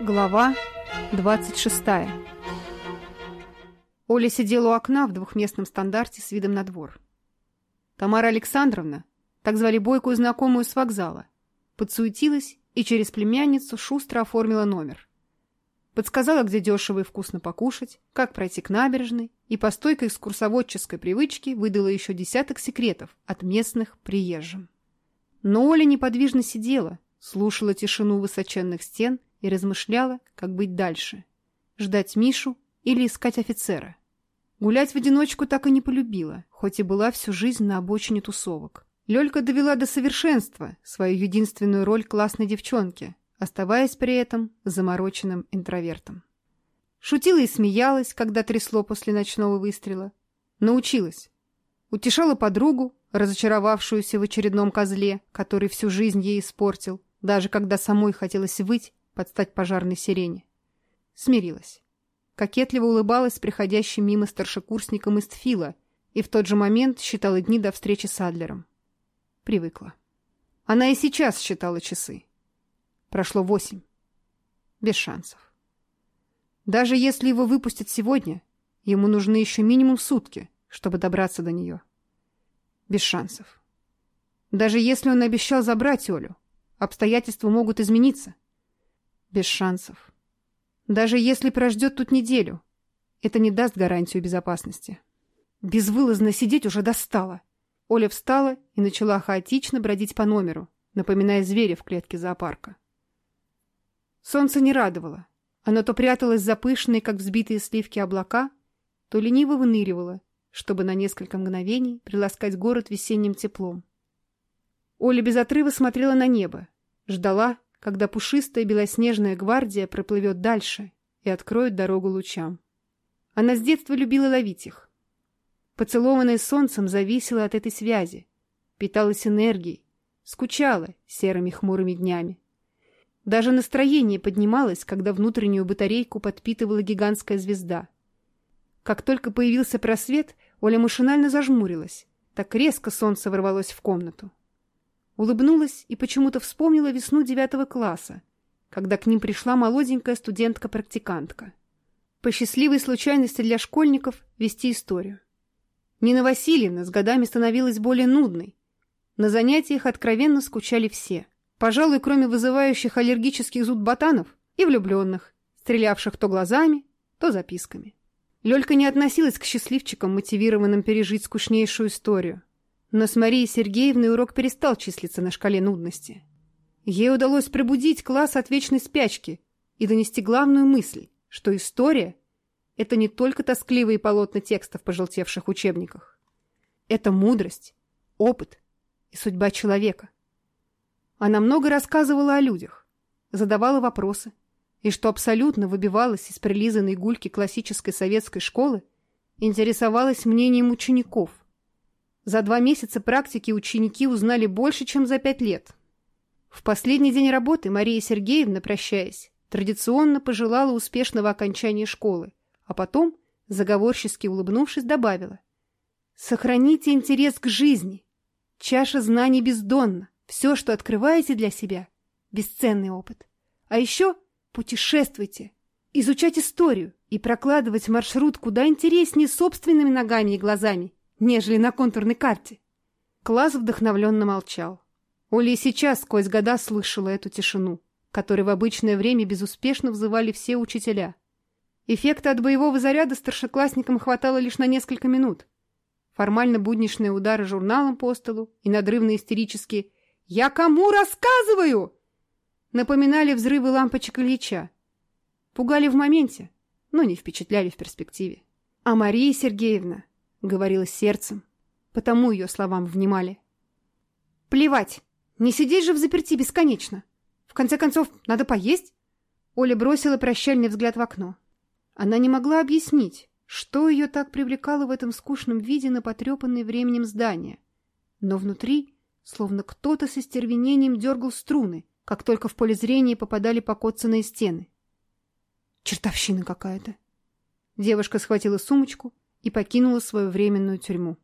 Глава 26. Оля сидела у окна в двухместном стандарте с видом на двор. Тамара Александровна, так звали бойкую знакомую с вокзала, подсуетилась и через племянницу шустро оформила номер. Подсказала, где дешево и вкусно покушать, как пройти к набережной, и по стойкой экскурсоводческой привычке выдала еще десяток секретов от местных приезжим. Но Оля неподвижно сидела, слушала тишину высоченных стен – и размышляла, как быть дальше. Ждать Мишу или искать офицера. Гулять в одиночку так и не полюбила, хоть и была всю жизнь на обочине тусовок. Лёлька довела до совершенства свою единственную роль классной девчонки, оставаясь при этом замороченным интровертом. Шутила и смеялась, когда трясло после ночного выстрела. Научилась. Утешала подругу, разочаровавшуюся в очередном козле, который всю жизнь ей испортил, даже когда самой хотелось выть под стать пожарной сирене. Смирилась. Кокетливо улыбалась приходящим мимо старшекурсникам из Тфила и в тот же момент считала дни до встречи с Адлером. Привыкла. Она и сейчас считала часы. Прошло восемь. Без шансов. Даже если его выпустят сегодня, ему нужны еще минимум сутки, чтобы добраться до нее. Без шансов. Даже если он обещал забрать Олю, обстоятельства могут измениться. — без шансов. Даже если прождет тут неделю, это не даст гарантию безопасности. Безвылазно сидеть уже достало. Оля встала и начала хаотично бродить по номеру, напоминая зверя в клетке зоопарка. Солнце не радовало. Оно то пряталось за пышные, как взбитые сливки облака, то лениво выныривало, чтобы на несколько мгновений приласкать город весенним теплом. Оля без отрыва смотрела на небо, ждала, когда пушистая белоснежная гвардия проплывет дальше и откроет дорогу лучам. Она с детства любила ловить их. Поцелованная солнцем зависела от этой связи, питалась энергией, скучала серыми хмурыми днями. Даже настроение поднималось, когда внутреннюю батарейку подпитывала гигантская звезда. Как только появился просвет, Оля машинально зажмурилась. Так резко солнце ворвалось в комнату улыбнулась и почему-то вспомнила весну девятого класса, когда к ним пришла молоденькая студентка-практикантка. По счастливой случайности для школьников вести историю. Нина Васильевна с годами становилась более нудной. На занятиях откровенно скучали все, пожалуй, кроме вызывающих аллергических зуд ботанов и влюбленных, стрелявших то глазами, то записками. Лёлька не относилась к счастливчикам, мотивированным пережить скучнейшую историю. Но с Марией Сергеевной урок перестал числиться на шкале нудности. Ей удалось пробудить класс от вечной спячки и донести главную мысль, что история – это не только тоскливые полотна текстов в пожелтевших учебниках. Это мудрость, опыт и судьба человека. Она много рассказывала о людях, задавала вопросы, и что абсолютно выбивалась из прилизанной гульки классической советской школы, интересовалась мнением учеников, за два месяца практики ученики узнали больше, чем за пять лет. В последний день работы Мария Сергеевна, прощаясь, традиционно пожелала успешного окончания школы, а потом, заговорчески улыбнувшись, добавила «Сохраните интерес к жизни. Чаша знаний бездонна. Все, что открываете для себя – бесценный опыт. А еще путешествуйте, изучать историю и прокладывать маршрут куда интереснее собственными ногами и глазами – нежели на контурной карте. Класс вдохновленно молчал. Оля и сейчас сквозь года слышала эту тишину, которой в обычное время безуспешно взывали все учителя. Эффекта от боевого заряда старшеклассникам хватало лишь на несколько минут. Формально будничные удары журналом по столу и надрывные истерические «Я кому рассказываю?» напоминали взрывы лампочек Ильича. Пугали в моменте, но не впечатляли в перспективе. А Мария Сергеевна говорила сердцем, потому ее словам внимали. «Плевать! Не сидеть же в заперти бесконечно! В конце концов, надо поесть!» Оля бросила прощальный взгляд в окно. Она не могла объяснить, что ее так привлекало в этом скучном виде на потрепанной временем здание. Но внутри, словно кто-то со стервенением дергал струны, как только в поле зрения попадали покоцанные стены. «Чертовщина какая-то!» Девушка схватила сумочку — и покинула свою временную тюрьму.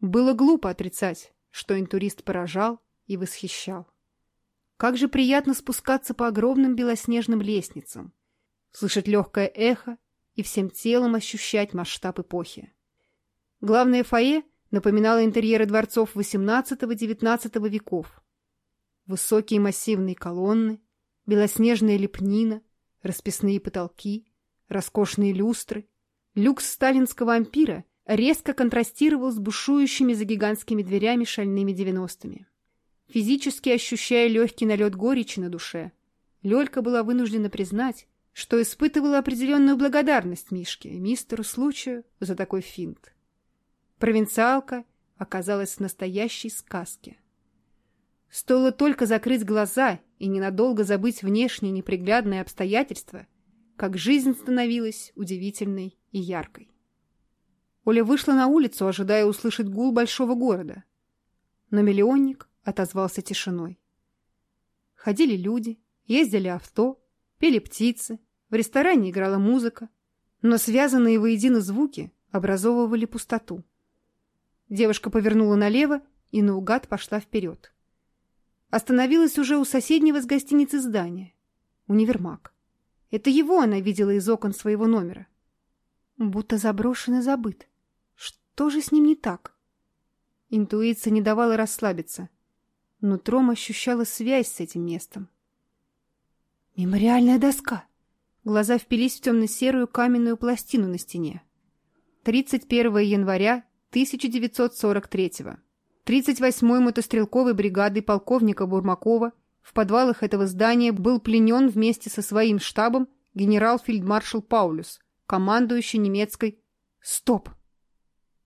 Было глупо отрицать, что интурист поражал и восхищал. Как же приятно спускаться по огромным белоснежным лестницам, слышать легкое эхо и всем телом ощущать масштаб эпохи. Главное фойе напоминало интерьеры дворцов XVIII-XIX веков. Высокие массивные колонны, белоснежная лепнина, расписные потолки, роскошные люстры — Люкс сталинского ампира резко контрастировал с бушующими за гигантскими дверями шальными девяностыми. Физически ощущая легкий налет горечи на душе, Лёлька была вынуждена признать, что испытывала определенную благодарность Мишке и мистеру случаю за такой финт. Провинциалка оказалась в настоящей сказке. Стоило только закрыть глаза и ненадолго забыть внешние неприглядные обстоятельства, как жизнь становилась удивительной и яркой. Оля вышла на улицу, ожидая услышать гул большого города. Но миллионник отозвался тишиной. Ходили люди, ездили авто, пели птицы, в ресторане играла музыка, но связанные воедино звуки образовывали пустоту. Девушка повернула налево и наугад пошла вперед. Остановилась уже у соседнего с гостиницы здания. Универмаг. Это его она видела из окон своего номера будто заброшен и забыт. Что же с ним не так? Интуиция не давала расслабиться. но Тром ощущала связь с этим местом. Мемориальная доска. Глаза впились в темно-серую каменную пластину на стене. 31 января 1943 -го. 38-й мотострелковой бригады полковника Бурмакова в подвалах этого здания был пленен вместе со своим штабом генерал-фельдмаршал Паулюс, командующий немецкой... Стоп!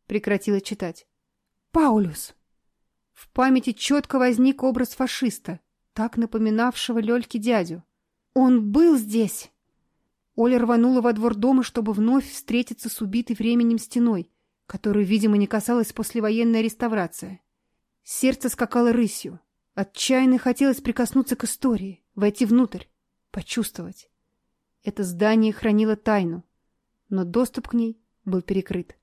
Прекратила читать. Паулюс! В памяти четко возник образ фашиста, так напоминавшего Лёльке дядю. Он был здесь! Оля рванула во двор дома, чтобы вновь встретиться с убитой временем стеной, которую, видимо, не касалась послевоенная реставрация. Сердце скакало рысью. Отчаянно хотелось прикоснуться к истории, войти внутрь, почувствовать. Это здание хранило тайну, но доступ к ней был перекрыт.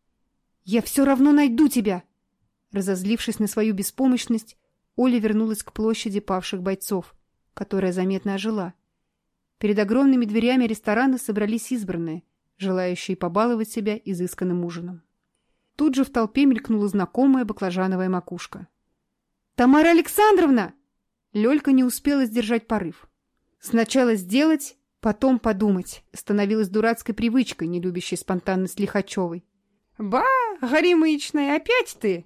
«Я все равно найду тебя!» Разозлившись на свою беспомощность, Оля вернулась к площади павших бойцов, которая заметно ожила. Перед огромными дверями ресторана собрались избранные, желающие побаловать себя изысканным ужином. Тут же в толпе мелькнула знакомая баклажановая макушка. «Тамара Александровна!» Лёлька не успела сдержать порыв. «Сначала сделать, Потом подумать. Становилась дурацкой привычкой, не любящей спонтанность Лихачевой. «Ба, горимычная, опять ты!»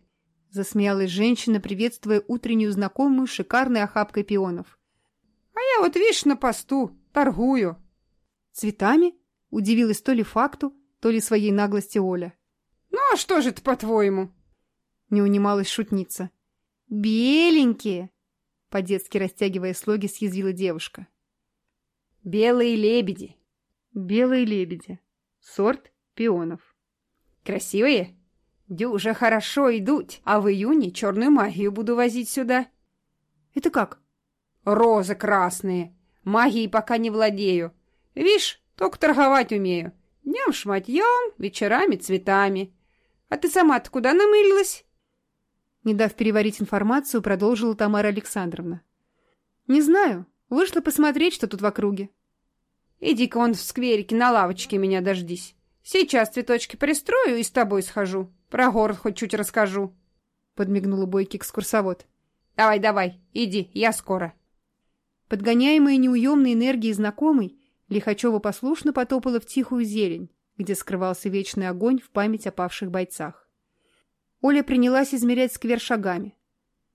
Засмеялась женщина, приветствуя утреннюю знакомую шикарной охапкой пионов. «А я вот, видишь, на посту, торгую». «Цветами?» — удивилась то ли факту, то ли своей наглости Оля. «Ну а что же это, по-твоему?» Не унималась шутница. «Беленькие!» — по-детски растягивая слоги, съязвила девушка белые лебеди. Белые лебеди. Сорт пионов. Красивые? Дюже хорошо идут, а в июне черную магию буду возить сюда. Это как? Розы красные. магии пока не владею. Вишь, только торговать умею. Днем шматьем, вечерами цветами. А ты сама-то куда намылилась? Не дав переварить информацию, продолжила Тамара Александровна. «Не знаю. Вышла посмотреть, что тут в округе. Иди-ка он в скверике на лавочке меня дождись. Сейчас цветочки пристрою и с тобой схожу. Про город хоть чуть расскажу. Подмигнула бойкий экскурсовод. Давай, давай, иди, я скоро. Подгоняемая неуемной энергией знакомой, Лихачева послушно потопала в тихую зелень, где скрывался вечный огонь в память о павших бойцах. Оля принялась измерять сквер шагами.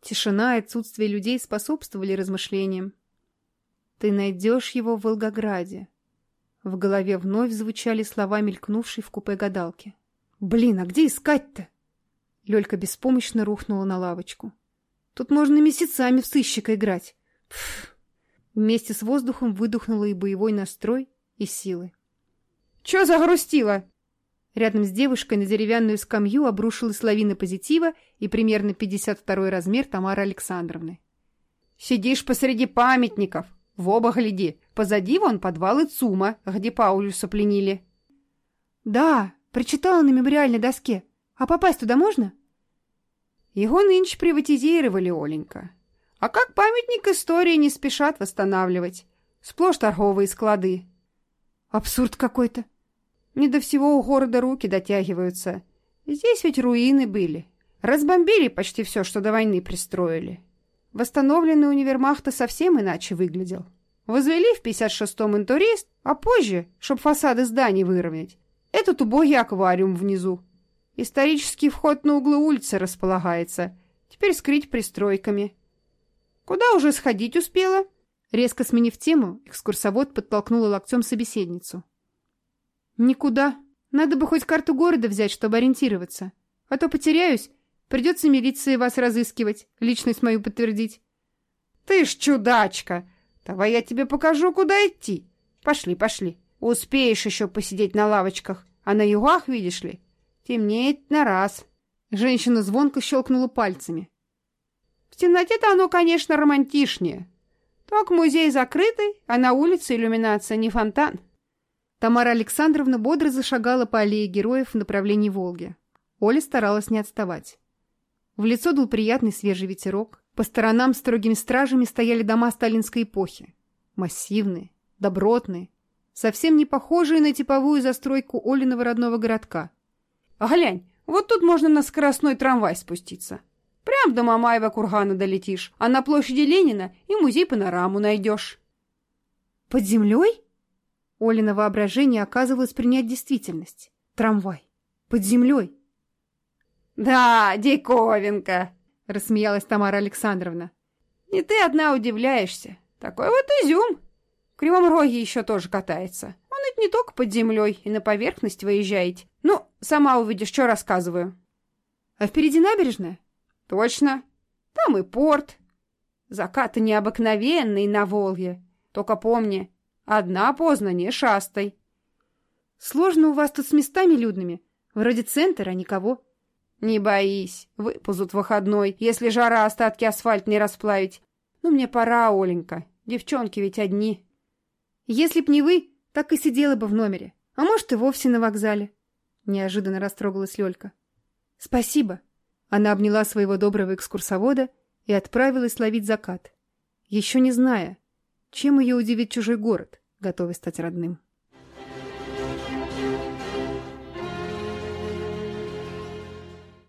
Тишина и отсутствие людей способствовали размышлениям. Ты найдешь его в Волгограде. В голове вновь звучали слова, мелькнувшей в купе гадалки. «Блин, а где искать-то?» Лёлька беспомощно рухнула на лавочку. «Тут можно месяцами в сыщика играть. Пф. Вместе с воздухом выдохнула и боевой настрой, и силы. «Чё загрустила?» Рядом с девушкой на деревянную скамью обрушилась лавина позитива и примерно 52 размер Тамары Александровны. «Сидишь посреди памятников!» В Воба гляди, позади вон подвалы ЦУМа, где Паулю пленили. Да, прочитала на мемориальной доске. А попасть туда можно? Его нынче приватизировали, Оленька. А как памятник истории не спешат восстанавливать? Сплошь торговые склады. Абсурд какой-то. Не до всего у города руки дотягиваются. Здесь ведь руины были. Разбомбили почти все, что до войны пристроили восстановленный универмаг-то совсем иначе выглядел. Возвели в 56-м интурист, а позже, чтобы фасады зданий выровнять, этот убогий аквариум внизу. Исторический вход на углы улицы располагается. Теперь скрыть пристройками. Куда уже сходить успела? Резко сменив тему, экскурсовод подтолкнула локтем собеседницу. «Никуда. Надо бы хоть карту города взять, чтобы ориентироваться. А то потеряюсь Придется милиции вас разыскивать, личность мою подтвердить. Ты ж чудачка! Давай я тебе покажу, куда идти. Пошли, пошли. Успеешь еще посидеть на лавочках. А на югах, видишь ли, темнеет на раз. Женщина звонко щелкнула пальцами. В темноте-то оно, конечно, романтичнее. Так музей закрытый, а на улице иллюминация не фонтан. Тамара Александровна бодро зашагала по аллее героев в направлении Волги. Оля старалась не отставать. В лицо дул приятный свежий ветерок. По сторонам строгими стражами стояли дома сталинской эпохи. Массивные, добротные, совсем не похожие на типовую застройку Олиного родного городка. А «Глянь, вот тут можно на скоростной трамвай спуститься. Прям до Мамаева кургана долетишь, а на площади Ленина и музей-панораму найдешь». «Под землей?» Олина воображение оказывалось принять действительность. «Трамвай. Под землей. «Да, диковинка!» — рассмеялась Тамара Александровна. «И ты одна удивляешься. Такой вот изюм. В Кривом Роге еще тоже катается. Он ведь не только под землей и на поверхность выезжает. Ну, сама увидишь, что рассказываю». «А впереди набережная?» «Точно. Там и порт. Закаты необыкновенные на Волге. Только помни, одна поздно не шастай». «Сложно у вас тут с местами людными. Вроде центра, никого. Не боись, выпузут выходной, если жара остатки асфальт не расплавить. Ну, мне пора, Оленька, девчонки ведь одни. Если б не вы, так и сидела бы в номере. А может, и вовсе на вокзале. Неожиданно растрогалась Лёлька. Спасибо. Она обняла своего доброго экскурсовода и отправилась ловить закат, еще не зная, чем ее удивит чужой город, готовый стать родным.